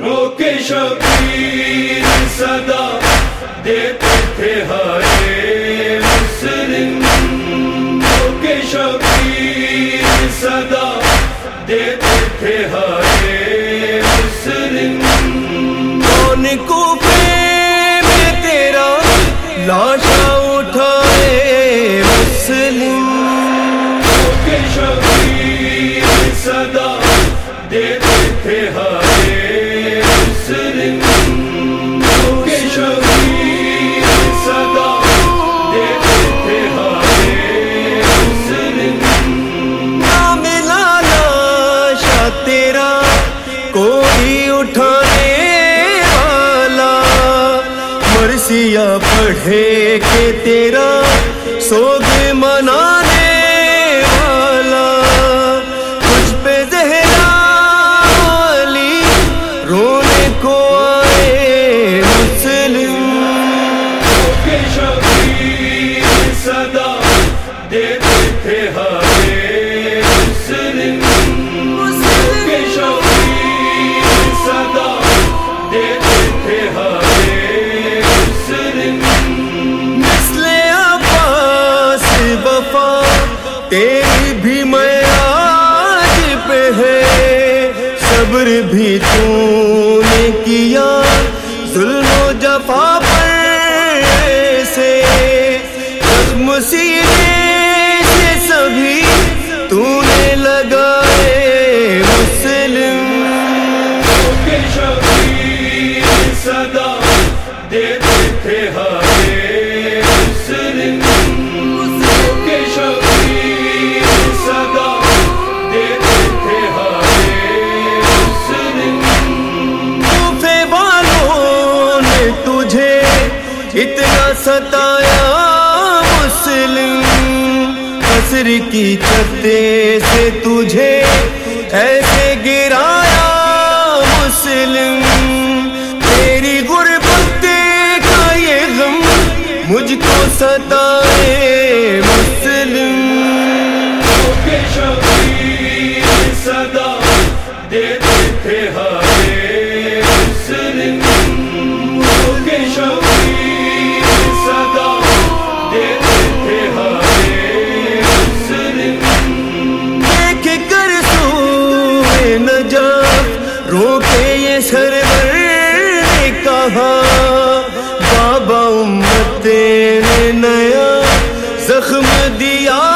روکے شبیر صدا دیتے تھے ہائے لاشا اٹھائے مسلم شبیر صدا دیتے تھے ہائے مرثیہ پڑھے کہ تیرا سوگ منانے والا کچھ پہ زہرا والی رونے کو آئے مسلم۔ کے شبیر صدا دیتے تھے ہائے تیری بھی معراج پہ ہے، صبر بھی تو نے کیا، ظلم و جفا پر سے زخم سینے اتنا ستایا مسلم قصر کی چھتے سے تجھے ایسے گرایا مسلم۔ نجات روکے یہ سرور نے کہا بابا امت نے نیا زخم دیا۔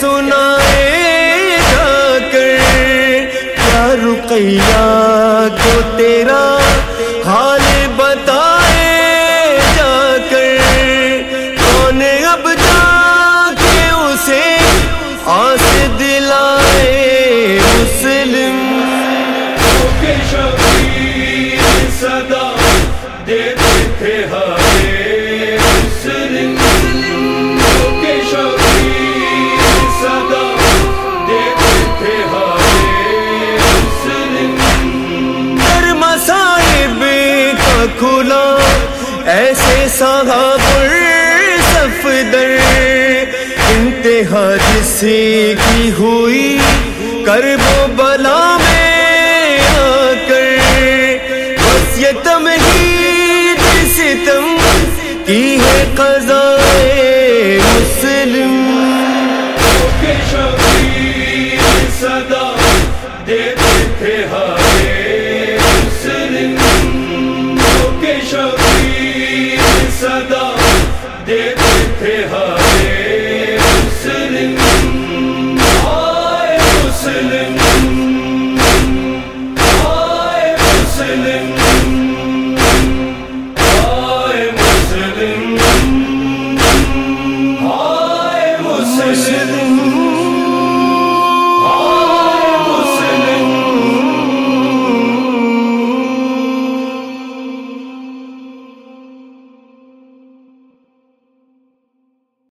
سنائے جا کر۔ کیا رقیہ کو تیرا حال بتائے جا کر۔ کون اب جا کے اسے؟ آس دلائے مسلم۔ کے شبیر ایسے صحاب صفدر انتہا جسی کی ہوئی کرب و بلا میں آ کر بس یہ تمہید ستم کی ہے قضائے مسلم۔ کے شبیر صدا دیتے ہاں